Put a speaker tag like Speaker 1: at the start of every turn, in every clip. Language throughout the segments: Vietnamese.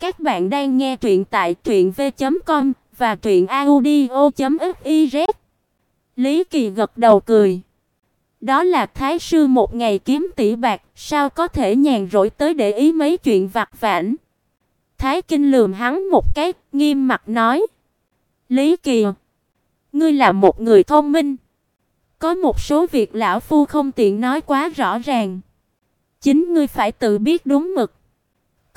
Speaker 1: Các bạn đang nghe truyện tại truyệnv.com và truyệnaudio.fiz. Lý Kỳ gật đầu cười. Đó là thái sư một ngày kiếm tỷ bạc, sao có thể nhàn rỗi tới để ý mấy chuyện vặt vãnh. Thái Kinh lườm hắn một cái, nghiêm mặt nói: "Lý Kỳ, ngươi là một người thông minh, có một số việc lão phu không tiện nói quá rõ ràng, chính ngươi phải tự biết đúng mực.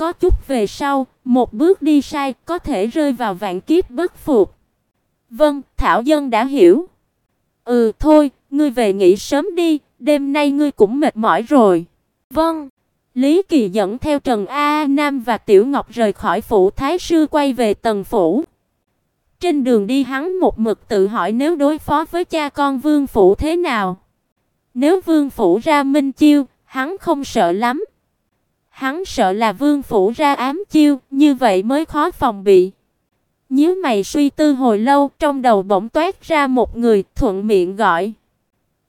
Speaker 1: Có chút về sau, một bước đi sai có thể rơi vào vạn kiếp bất phục." "Vâng, thảo dân đã hiểu." "Ừ thôi, ngươi về nghỉ sớm đi, đêm nay ngươi cũng mệt mỏi rồi." "Vâng." Lý Kỳ dẫn theo Trần A Nam và Tiểu Ngọc rời khỏi phủ thái sư quay về tầng phủ. Trên đường đi hắn một mực tự hỏi nếu đối phó với cha con Vương phủ thế nào. Nếu Vương phủ ra minh chiêu, hắn không sợ lắm. Hắn sợ là Vương phủ ra ám chiêu, như vậy mới khó phòng bị. Nhíu mày suy tư hồi lâu, trong đầu bỗng toát ra một người, thuận miệng gọi: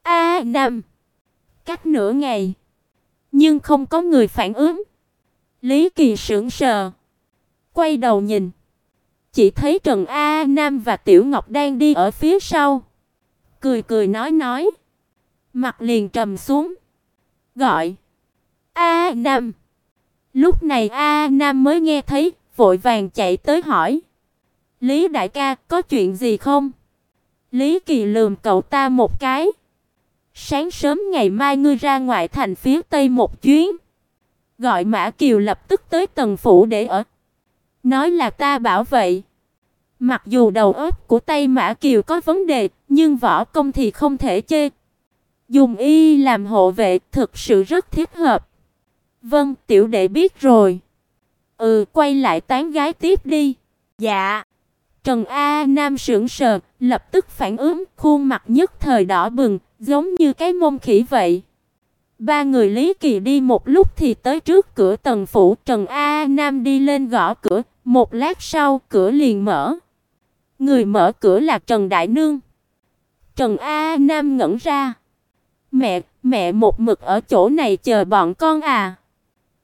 Speaker 1: "A Nam." Cách nửa ngày, nhưng không có người phản ứng. Lý Kỳ sững sờ, quay đầu nhìn, chỉ thấy Trần A Nam và Tiểu Ngọc đang đi ở phía sau, cười cười nói nói, mặt liền trầm xuống, gọi: "A Nam." Lúc này A Nam mới nghe thấy, vội vàng chạy tới hỏi: "Lý đại ca, có chuyện gì không?" Lý Kỳ lườm cậu ta một cái. Sáng sớm ngày mai ngươi ra ngoại thành phía tây một chuyến. Gọi Mã Kiều lập tức tới tầng phủ để ở. Nói là ta bảo vậy. Mặc dù đầu óc của Tây Mã Kiều có vấn đề, nhưng võ công thì không thể chê. Dùng y làm hộ vệ thực sự rất thiết hợp. Vâng, tiểu đệ biết rồi. Ừ, quay lại tán gái tiếp đi. Dạ. Trần A Nam sững sờ, lập tức phản ứng, khuôn mặt nhất thời đỏ bừng, giống như cái mông khỉ vậy. Ba người Lý Kỳ đi một lúc thì tới trước cửa tầng phủ, Trần A Nam đi lên gõ cửa, một lát sau cửa liền mở. Người mở cửa là Trần Đại Nương. Trần A Nam ngẩn ra. "Mẹ, mẹ một mực ở chỗ này chờ bọn con à?"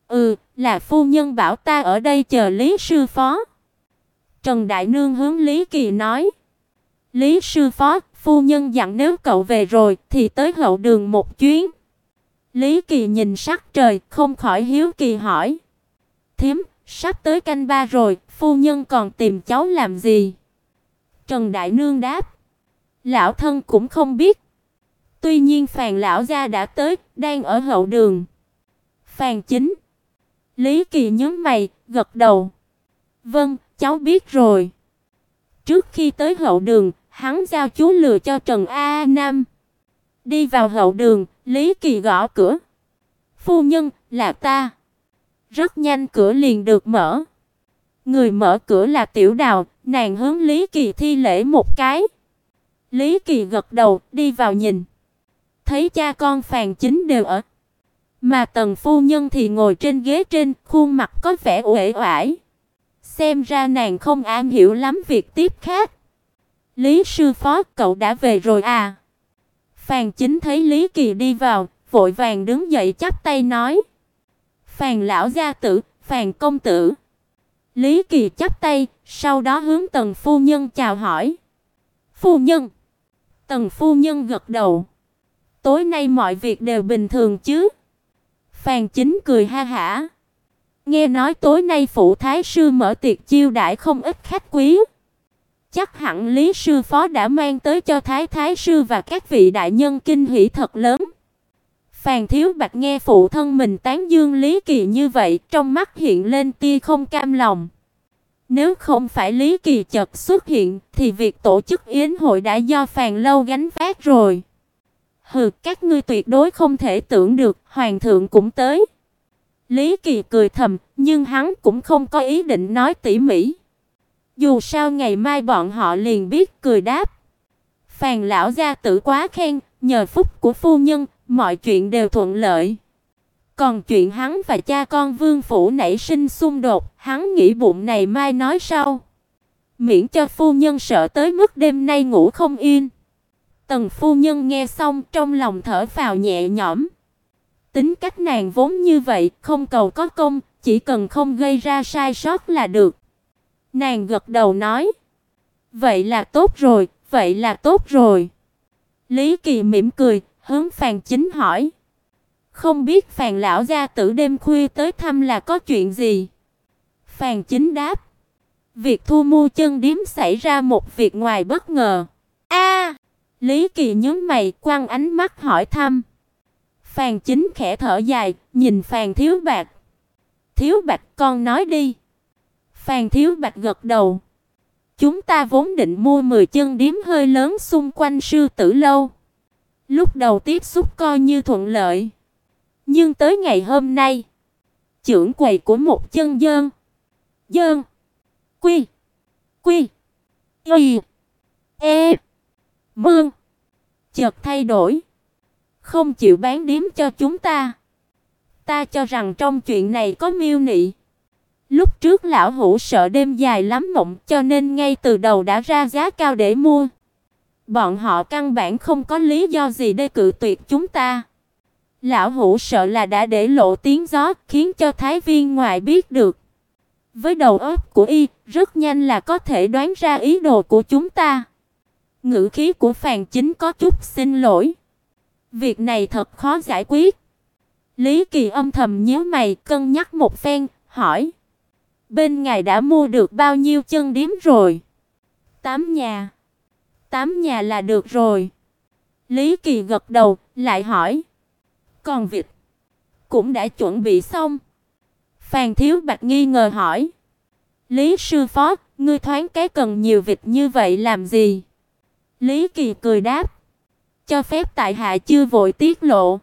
Speaker 1: "Ừ, là phu nhân bảo ta ở đây chờ Lý sư phó." Trần Đại Nương hướng Lý Kỳ nói. "Lý sư phó, phu nhân dặn nếu cậu về rồi thì tới hậu đường một chuyến." Lý Kỳ nhìn sắc trời, không khỏi hiếu kỳ hỏi: "Thím, sắp tới canh ba rồi, phu nhân còn tìm cháu làm gì?" Trần Đại Nương đáp: "Lão thân cũng không biết." Tuy nhiên Phàn lão gia đã tới, đang ở hậu đường. Phàn Chính. Lý Kỳ nhớ mày, gật đầu. "Vâng, cháu biết rồi." Trước khi tới hậu đường, hắn giao chú lừa cho Trần A Nam. Đi vào hậu đường, Lý Kỳ gõ cửa. "Phu nhân, là ta." Rất nhanh cửa liền được mở. Người mở cửa là Tiểu Đào, nàng hướng Lý Kỳ thi lễ một cái. Lý Kỳ gật đầu, đi vào nhìn. Thấy cha con Phàn Chính đều ở, mà Tần phu nhân thì ngồi trên ghế trên, khuôn mặt có vẻ uể oải. Xem ra nàng không am hiểu lắm việc tiếp khách. Lý sư phó, cậu đã về rồi à? Phàn Chính thấy Lý Kỳ đi vào, vội vàng đứng dậy chắp tay nói: "Phàn lão gia tử, Phàn công tử." Lý Kỳ chắp tay, sau đó hướng Tần phu nhân chào hỏi. "Phu nhân." Tần phu nhân gật đầu. "Tối nay mọi việc đều bình thường chứ?" Phàn Chính cười ha hả. Nghe nói tối nay phụ thái sư mở tiệc chiêu đãi không ít khách quý. Chắc hẳn Lý sư phó đã mang tới cho thái thái sư và các vị đại nhân kinh hỉ thật lớn. Phàn Thiếu Bạch nghe phụ thân mình tán dương Lý Kỳ như vậy, trong mắt hiện lên tia không cam lòng. Nếu không phải Lý Kỳ chợt xuất hiện, thì việc tổ chức yến hội đã do Phàn Lâu gánh vác rồi. Hừ, các ngươi tuyệt đối không thể tưởng được, hoàng thượng cũng tới. Lý Kỳ cười thầm, nhưng hắn cũng không có ý định nói tỉ mỉ. Dù sao ngày mai bọn họ liền biết cười đáp. Phàn lão gia tử quá khen, nhờ phúc của phu nhân, mọi chuyện đều thuận lợi. Còn chuyện hắn và cha con Vương phủ nảy sinh xung đột, hắn nghĩ bụng này mai nói sau. Miễn cho phu nhân sợ tới mức đêm nay ngủ không yên. Tần phu nhân nghe xong trong lòng thở phào nhẹ nhõm. Tính cách nàng vốn như vậy, không cầu có công, chỉ cần không gây ra sai sót là được. Nàng gật đầu nói, vậy là tốt rồi, vậy là tốt rồi. Lý Kỳ mỉm cười, hướng Phàn Chính hỏi, không biết Phàn lão gia tử đêm khuya tới thăm là có chuyện gì? Phàn Chính đáp, việc thu mua chân điếm xảy ra một việc ngoài bất ngờ. Lý Kỳ nhớ mày, quăng ánh mắt hỏi thăm. Phàn Chính khẽ thở dài, nhìn Phàn Thiếu Bạc. "Thiếu Bạc, con nói đi." Phàn Thiếu Bạc gật đầu. "Chúng ta vốn định mua 10 chân điếm hơi lớn xung quanh sư tử lâu. Lúc đầu tiếp xúc coi như thuận lợi, nhưng tới ngày hôm nay, trưởng quầy của một chân dơn, dơn, quy, quy, y, e, mương, chợt thay đổi, không chịu bán điếm cho chúng ta. Ta cho rằng trong chuyện này có miêu nị. Lúc trước lão hủ sợ đêm dài lắm mộng, cho nên ngay từ đầu đã ra giá cao để mua. Bọn họ căn bản không có lý do gì để cự tuyệt chúng ta. Lão hủ sợ là đã để lộ tiếng gió, khiến cho thái viên ngoại biết được. Với đầu óc của y, rất nhanh là có thể đoán ra ý đồ của chúng ta. Ngữ khí của Phàn Chính có chút xin lỗi. Việc này thật khó giải quyết. Lý Kỳ âm thầm nhíu mày, cân nhắc một phen, hỏi: "Bên ngài đã mua được bao nhiêu chân điếm rồi?" "Tám nhà." "Tám nhà là được rồi." Lý Kỳ gật đầu, lại hỏi: "Còn việc cũng đã chuẩn bị xong?" Phàn Thiếu Bạch nghi ngờ hỏi: "Lý sư phó, ngươi thoáng cái cần nhiều vịt như vậy làm gì?" Lý Kỳ cười đáp: "Cho phép tại hạ chưa vội tiết lộ."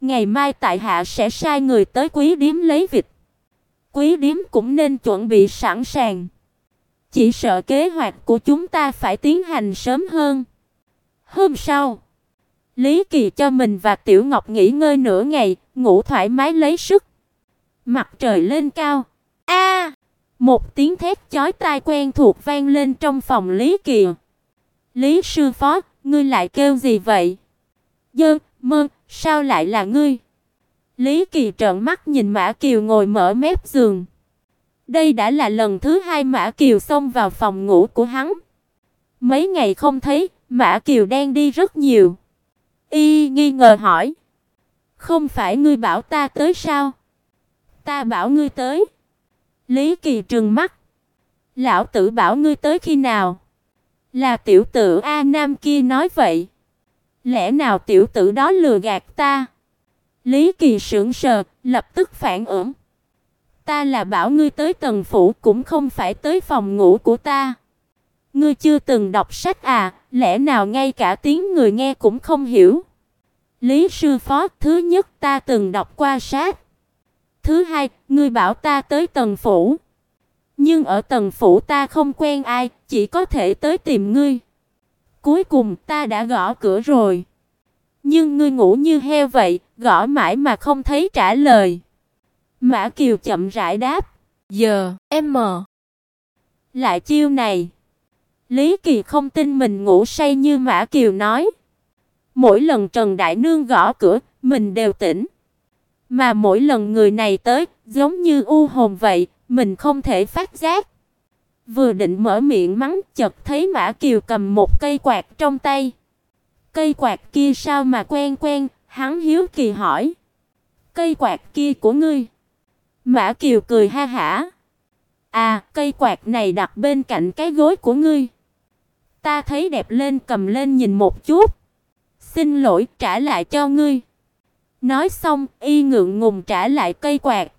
Speaker 1: Ngày mai tại hạ sẽ sai người tới quý điếm lấy vịt. Quý điếm cũng nên chuẩn bị sẵn sàng. Chỉ sợ kế hoạch của chúng ta phải tiến hành sớm hơn. Hôm sau, Lý Kỳ cho mình và Tiểu Ngọc nghỉ ngơi nửa ngày, ngủ thoải mái lấy sức. Mặt trời lên cao. A! một tiếng thét chói tai quen thuộc vang lên trong phòng Lý Kỳ. Lý sư phó, ngươi lại kêu gì vậy? Dơ, mơ, sao lại là ngươi? Lý Kỳ trợn mắt nhìn Mã Kiều ngồi mở mép giường. Đây đã là lần thứ hai Mã Kiều xông vào phòng ngủ của hắn. Mấy ngày không thấy, Mã Kiều đang đi rất nhiều. Y nghi ngờ hỏi: "Không phải ngươi bảo ta tới sao?" "Ta bảo ngươi tới." Lý Kỳ trừng mắt. "Lão tử bảo ngươi tới khi nào?" Là tiểu tử A Nam kia nói vậy. Lẽ nào tiểu tử đó lừa gạt ta? Lý Kỳ sững sờ, lập tức phản ứng. Ta là bảo ngươi tới tầng phủ cũng không phải tới phòng ngủ của ta. Ngươi chưa từng đọc sách à, lẽ nào ngay cả tiếng người nghe cũng không hiểu? Lý sư phó, thứ nhất ta từng đọc qua sách. Thứ hai, ngươi bảo ta tới tầng phủ. Nhưng ở tầng phủ ta không quen ai, chỉ có thể tới tìm ngươi. Cuối cùng ta đã gõ cửa rồi. Nhưng ngươi ngủ như heo vậy, gõ mãi mà không thấy trả lời. Mã Kiều chậm rãi đáp, "Giờ, em mờ." Lại chiêu này. Lý Kỳ không tin mình ngủ say như Mã Kiều nói. Mỗi lần Trần Đại Nương gõ cửa, mình đều tỉnh. Mà mỗi lần người này tới, giống như u hồn vậy, mình không thể phát giác. Vừa định mở miệng mắng, chợt thấy Mã Kiều cầm một cây quạt trong tay. Cây quạt kia sao mà quen quen, hắn hiếu kỳ hỏi. Cây quạt kia của ngươi? Mã Kiều cười ha hả. À, cây quạt này đặt bên cạnh cái gối của ngươi. Ta thấy đẹp lên cầm lên nhìn một chút. Xin lỗi, trả lại cho ngươi. Nói xong, y ngượng ngùng trả lại cây quạt.